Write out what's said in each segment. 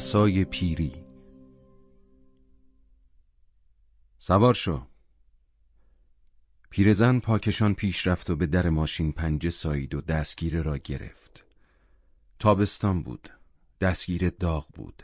عصای پیری. سوار شو. پیرزن پاکشان پیش رفت و به در ماشین پنجه سایید و دستگیره را گرفت. تابستان بود. دستگیره داغ بود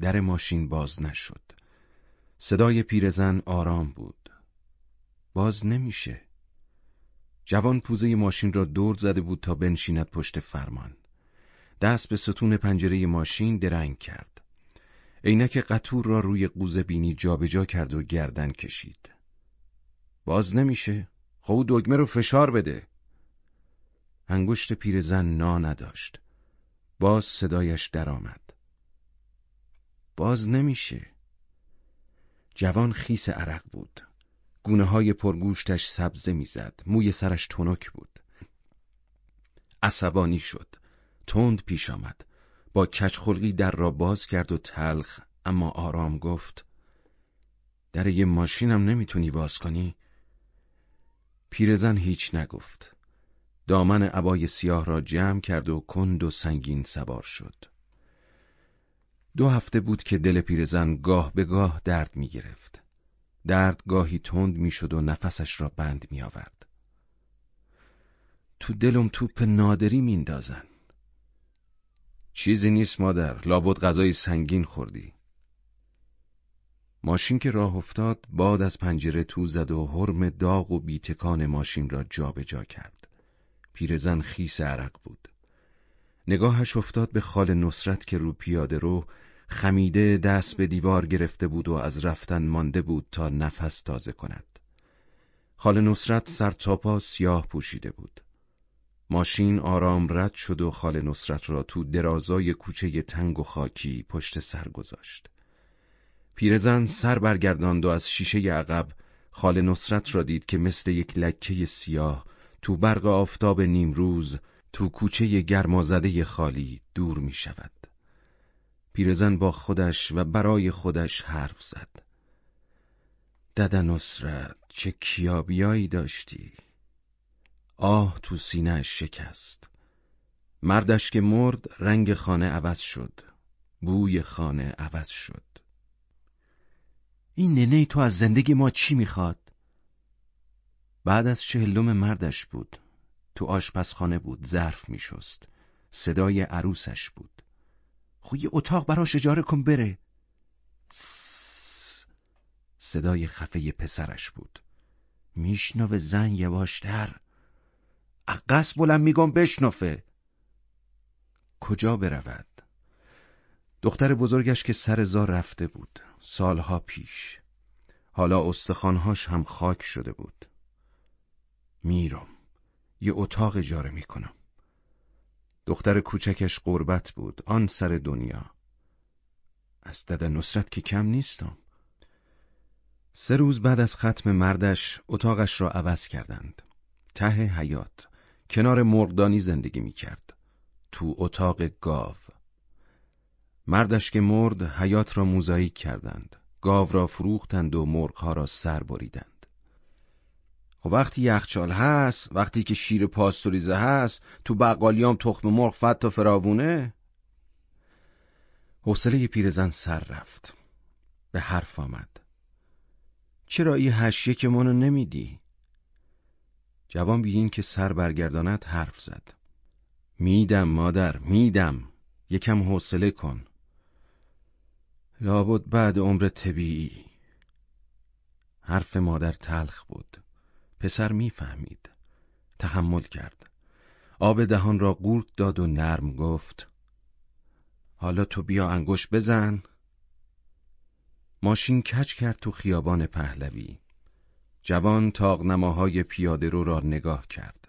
در ماشین باز نشد صدای پیرزن آرام بود باز نمیشه جوان پوزه ماشین را دور زده بود تا بنشیند پشت فرمان دست به ستون پنجره ماشین درنگ کرد. عینک قطور را روی قوزه بینی جابجا کرد و گردن کشید. باز نمیشه. خب دگمه رو فشار بده. انگشت پیرزن نا نداشت. باز صدایش درآمد. باز نمیشه. جوان خیس عرق بود. گونه های پرگوشتش سبزه می‌زد. موی سرش تنک بود. عصبانی شد. تند پیش آمد با کچخلقی در را باز کرد و تلخ اما آرام گفت در یه ماشینم نمی‌تونی باز کنی؟ پیرزن هیچ نگفت دامن عبای سیاه را جمع کرد و کند و سنگین سوار شد دو هفته بود که دل پیرزن گاه به گاه درد می گرفت. درد گاهی تند می‌شد و نفسش را بند می آورد. تو دلم توپ نادری میندازن. چیزی نیست مادر لابد غذای سنگین خوردی ماشین که راه افتاد باد از پنجره تو زد و حرم داغ و بیتکان ماشین را جابجا جا کرد پیرزن خیس عرق بود. نگاهش افتاد به خال نصرت که رو پیاده رو خمیده دست به دیوار گرفته بود و از رفتن مانده بود تا نفس تازه کند. خال نصرت سر تا سیاه پوشیده بود. ماشین آرام رد شد و خال نصرت را تو درازای کوچه تنگ و خاکی پشت سر گذاشت. پیرزن سر برگرداند و از شیشه عقب خال نصرت را دید که مثل یک لکه سیاه تو برق آفتاب نیمروز تو کوچه گرمازده خالی دور می شود. پیرزن با خودش و برای خودش حرف زد. دد نصرت چه کیابیایی داشتی؟ آه تو سینه شکست مردش که مرد رنگ خانه عوض شد بوی خانه عوض شد این ننه تو از زندگی ما چی می‌خواد؟ بعد از چهلم مردش بود. تو آشپزخانه بود ظرف میشست. صدای عروسش بود. خو یه اتاق براش اجاره کن بره. صدای خفه پسرش بود. میشنو زن یواشتر. اقص بلند میگم بشنفه کجا برود؟ دختر بزرگش که سر زار رفته بود. سالها پیش. حالا استخوانهاش هم خاک شده بود. میرم یه اتاق اجاره می‌کنم دختر کوچکش قربت بود آن سر دنیا از دد نصرت که کم نیستم سه روز بعد از ختم مردش اتاقش را عوض کردند ته حیات کنار مرغدانی زندگی می کرد. تو اتاق گاو. مردش که مرد حیات را موزاییک کردند. گاو را فروختند و مرغها را سر بریدند. خب وقتی یخچال هست، وقتی که شیر پاستوریزه هست، تو بقالیام تخم مرغ فت تا فراوونه؟ حوصله پیرزن سر رفت. به حرف آمد. چرا ای هشیه که منو نمیدی؟ جوان بی این که سر برگرداند حرف زد میدم مادر میدم یکم حوصله کن لابد بعد عمر طبیعی حرف مادر تلخ بود پسر می‌فهمید. تحمل کرد. آب دهان را قورت داد و نرم گفت حالا تو بیا انگوش بزن. ماشین کچ کرد تو خیابان پهلوی. جوان تاقنماهای پیاده رو را نگاه کرد.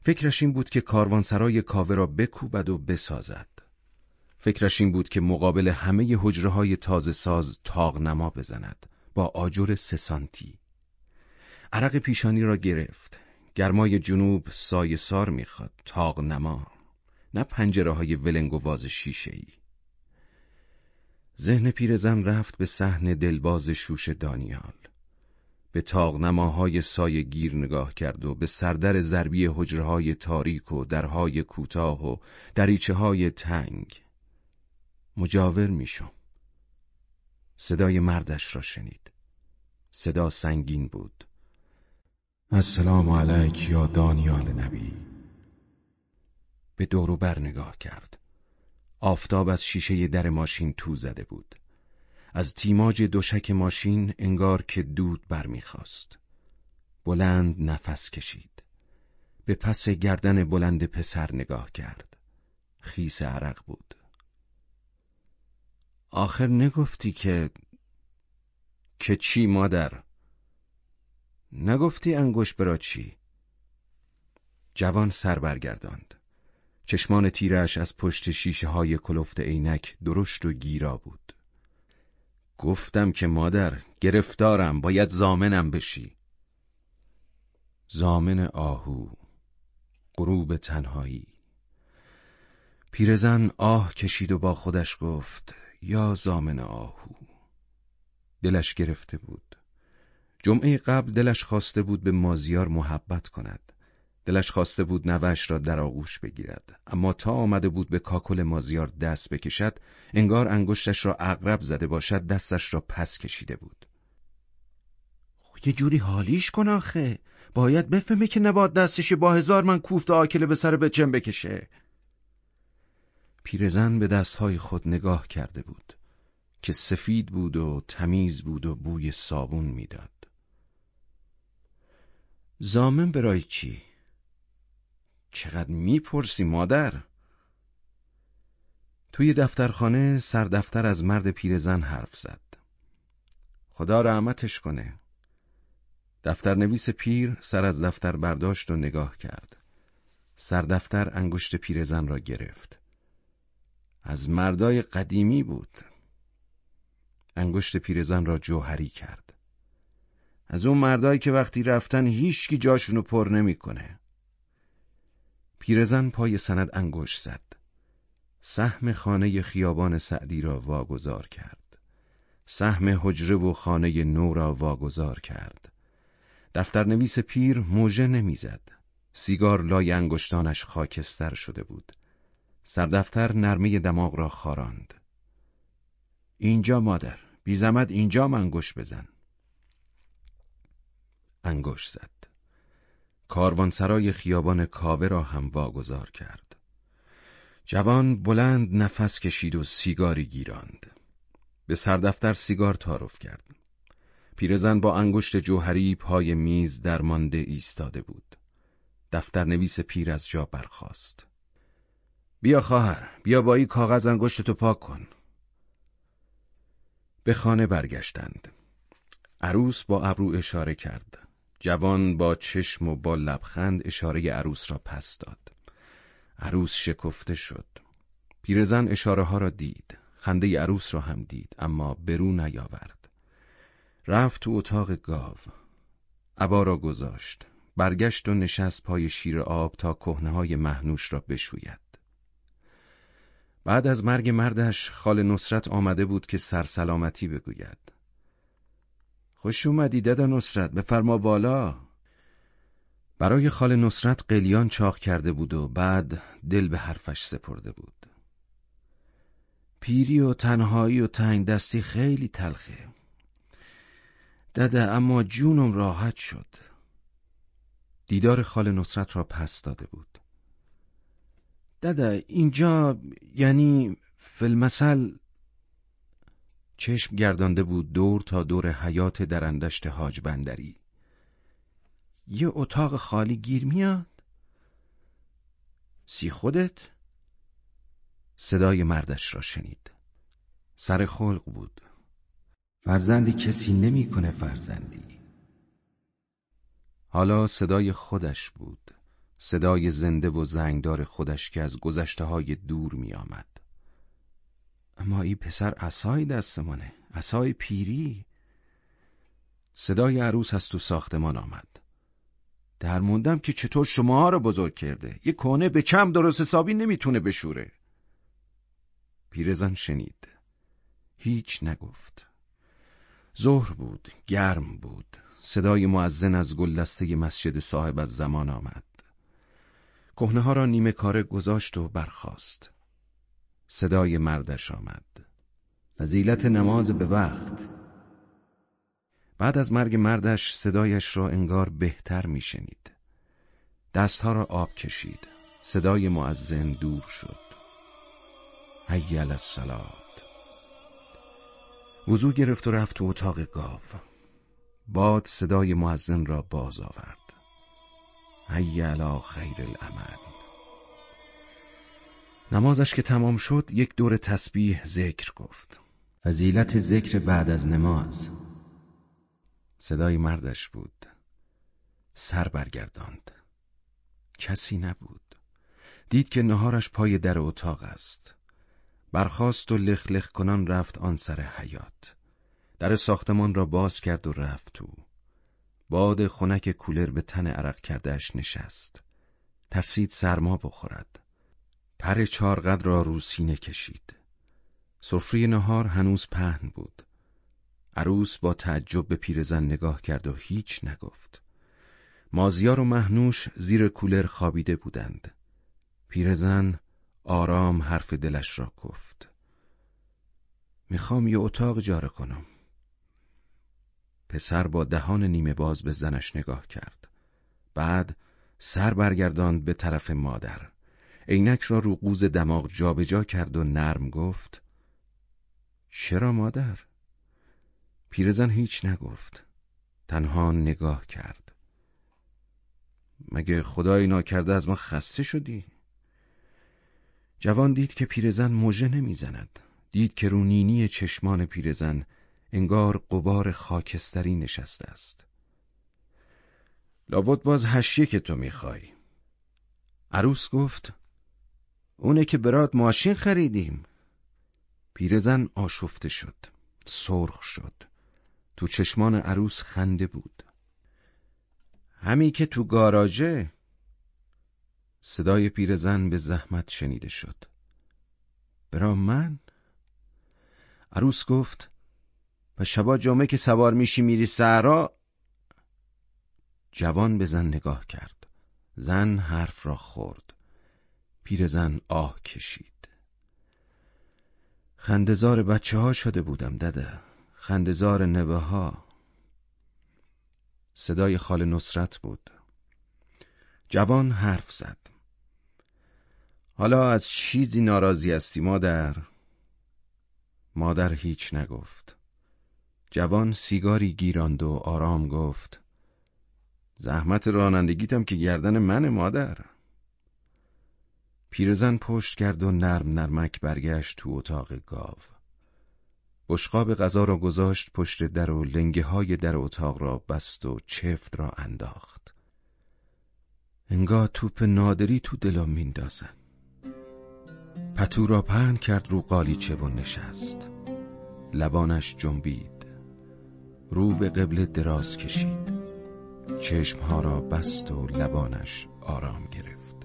فکرش این بود که کاروانسرای کاوه را بکوبد و بسازد. فکرش این بود که مقابل همه حجره های تازه ساز تاغ نما بزند با آجر سسانتی عرق پیشانی را گرفت. گرمای جنوب سایه سار می‌خواد تاغ نما. نه پنجره های ولنگ و واز شیشه ای ذهن پیرزن رفت به صحن دلباز شوش دانیال. به تاغ نماهای سایه گیر نگاه کرد و به سردر ضربی حجره های تاریک و درهای کوتاه و دریچه های تنگ. مجاور میشم صدای مردش را شنید. صدا سنگین بود. السلام علیک یا دانیال نبی. به دورو بر نگاه کرد. آفتاب از شیشه در ماشین تو زده بود. از تیماج دوشک ماشین انگار که دود برمیخواست بلند نفس کشید. به پس گردن بلند پسر نگاه کرد. خیس عرق بود. آخر نگفتی که که چی مادر؟ نگفتی انگوش برا چی؟ جوان سر برگرداند. چشمان تیرش از پشت شیشه های کلفت عینک درشت و گیرا بود. گفتم که مادر گرفتارم باید زامنم بشی. زامن آهو غروب تنهایی. پیرزن آه کشید و با خودش گفت یا زامن آهو. دلش گرفته بود. جمعه قبل دلش خواسته بود به مازیار محبت کند. دلش خواسته بود نوش را در آغوش بگیرد. اما تا آمده بود به کاکل مازیار دست بکشد انگار انگشتش را اقرب زده باشد دستش را پس کشیده بود. خب یه جوری حالیش کن آخه. باید بفهمه که نباد دستش با هزار من کوفت آکله به سر بچم بکشه. پیرزن به دستهای خود نگاه کرده بود که سفید بود و تمیز بود و بوی صابون می‌داد. زامن برای چی؟ چقدر می‌پرسی مادر؟ توی دفترخانه سردفتر از مرد پیرزن حرف زد. خدا رحمتش کنه. دفتر نویس پیر سر از دفتر برداشت و نگاه کرد. سردفتر انگشت پیرزن را گرفت. از مردای قدیمی بود. انگشت پیرزن را جوهری کرد. از اون مردایی که وقتی رفتن هیچکی جاشونو پر نمی‌کنه. پیرزن پای سند انگشت زد. سهم خانه خیابان سعدی را واگذار کرد. سهم حجره و خانه نو را واگذار کرد. دفتر نویس پیر موژه نمی‌زد. سیگار لای انگشتانش خاکستر شده بود. سردفتر نرمه دماغ را خاراند. اینجا مادر، بی زمد اینجا انگشت بزن. انگشت زد. کاروانسرای خیابان کاوه را هم واگذار کرد. جوان بلند نفس کشید و سیگاری گیراند. به سردفتر سیگار تعارف کرد. پیرزن با انگشت جوهری پای میز درمانده ایستاده بود. دفتر نویس پیر از جا برخاست. بیا خواهر، بیا با این کاغذ انگشتتو پاک کن. به خانه برگشتند. عروس با ابرو اشاره کرد. جوان با چشم و با لبخند اشاره عروس را پس داد. عروس شکفته شد. پیرزن اشاره ها را دید. خنده عروس را هم دید اما برو نیاورد. رفت تو اتاق گاو. عبا را گذاشت. برگشت و نشست پای شیر آب تا کهنه های مهنوش را بشوید. بعد از مرگ مردش خال نصرت آمده بود که سرسلامتی بگوید. خوش اومدی دادا نصرت بفرما بالا. برای خال نصرت قلیان چاق کرده بود و بعد دل به حرفش سپرده بود. پیری و تنهایی و تنگ دستی خیلی تلخه. دده اما جونم راحت شد. دیدار خال نصرت را پس داده بود. دده اینجا یعنی فلمسل چشم گردانده بود دور تا دور حیات درندشت حاج بندری. یه اتاق خالی گیر میاد؟ سی خودت؟ صدای مردش را شنید. سر خلق بود. فرزندی کسی نمی‌کنه فرزندی. حالا صدای خودش بود. صدای زنده و زنگدار خودش که از گذشته های دور می آمد. اما ای پسر عصای دستمانه عصای پیری. صدای عروس از تو ساختمان آمد. در موندم که چطور شما رو بزرگ کرده. یه کنه به چم درست حسابی نمی‌تونه بشوره. پیرزن شنید. هیچ نگفت. ظهر بود گرم بود. صدای معزن از گلدسته مسجد صاحب از زمان آمد. کهنه ها را نیمه کاره گذاشت و برخاست. صدای مردش آمد. فضیلت نماز به وقت. بعد از مرگ مردش صدایش را انگار بهتر میشنید. دستها را آب کشید. صدای معزن دور شد. هیل الصلات. وضو گرفت و رفت تو اتاق گاو. باد صدای معزن را باز آورد. علا خیر العمل. نمازش که تمام شد یک دور تسبیح ذکر گفت. فضیلت ذکر بعد از نماز. صدای مردش بود. سر برگرداند. کسی نبود. دید که نهارش پای در اتاق است. برخاست و لخ لخ کنان رفت آن سر حیات. در ساختمان را باز کرد و رفت تو باد خنک کولر به تن عرق کردهش نشست. ترسید سرما بخورد. پر چارقد را رو سینه کشید. سفره نهار هنوز پهن بود. عروس با تعجب به پیرزن نگاه کرد و هیچ نگفت. مازیار و مهنوش زیر کولر خوابیده بودند. پیرزن آرام حرف دلش را گفت. می‌خوام یه اتاق جاره کنم. پسر با دهان نیمه باز به زنش نگاه کرد. بعد سر برگرداند به طرف مادر. عینک را رو قوز دماغ جابجا جا کرد و نرم گفت چرا مادر؟ پیرزن هیچ نگفت. تنها نگاه کرد. مگه خدای ناکرده از ما خسته شدی؟ جوان دید که پیرزن موژه نمی‌زند. دید که رو نینی چشمان پیرزن انگار قبار خاکستری نشسته است. لابد باز هشیه که تو می‌خوای. عروس گفت اونه که برات ماشین خریدیم. پیرزن آشفته شد سرخ شد. تو چشمان عروس خنده بود. همی که تو گاراژه. صدای پیرزن به زحمت شنیده شد. برا من؟ عروس گفت و شبا جمعه که سوار میشی میری سهرا جوان به زن نگاه کرد. زن حرف را خورد. پیرزن آه کشید. خندزار بچه ها شده بودم دده خندزار نوه ها صدای خال نصرت بود. جوان حرف زد. حالا از چیزی ناراضی هستی مادر؟ مادر هیچ نگفت. جوان سیگاری گیراند و آرام گفت. زحمت رانندگیتم که گردن من مادر. پیرزن پشت کرد و نرم نرمک برگشت تو اتاق گاو. بشقاب غذا را گذاشت پشت در و لنگه های در اتاق را بست و چفت را انداخت. انگاه توپ نادری تو دلم میندازن پتو را پهن کرد رو قالیچه و نشست. لبانش جنبید. رو به قبل دراز کشید. چشمها را بست و لبانش آرام گرفت.